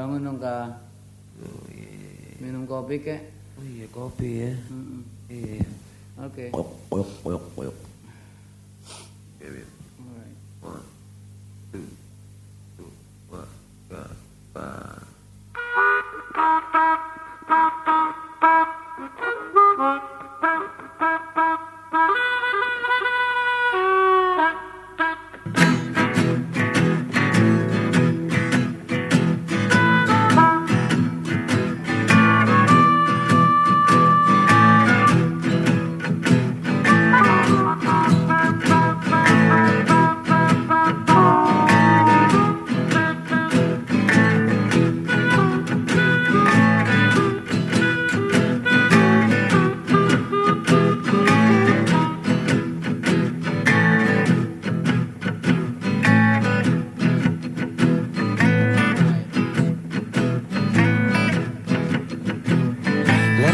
Bangun dong. Oh, iya. Minum kopi kek. Oh iya kopi ya. Mm -mm. Iya. Oke. Okay.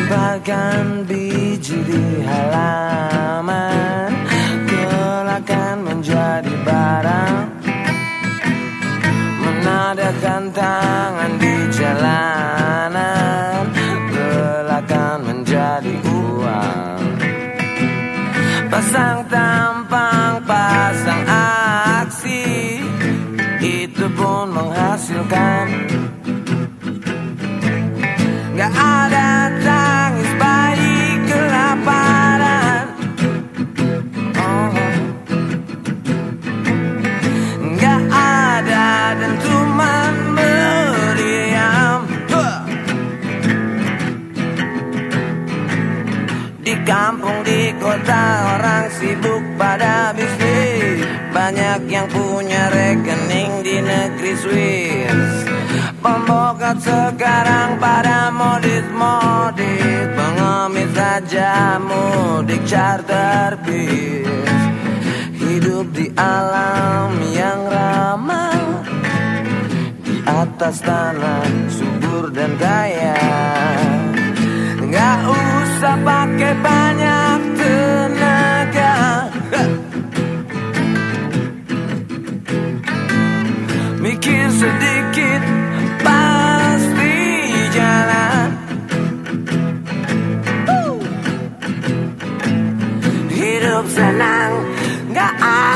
Lemparkan biji di halaman. Gelakan menjadi barang. Menadakan tangan di jalanan. Gelakan menjadi uang. Pasang tampang, pasang aksi. Itu pun menghasilkan Di kampung, di kota orang sibuk pada bisnis. Banyak yang punya rekening di negeri Swiss. Pembokat sekarang pada modis-modis. Pengemis saja mudik charter bis. Hidup di alam yang ramah. Di atas tanah senang Gak ada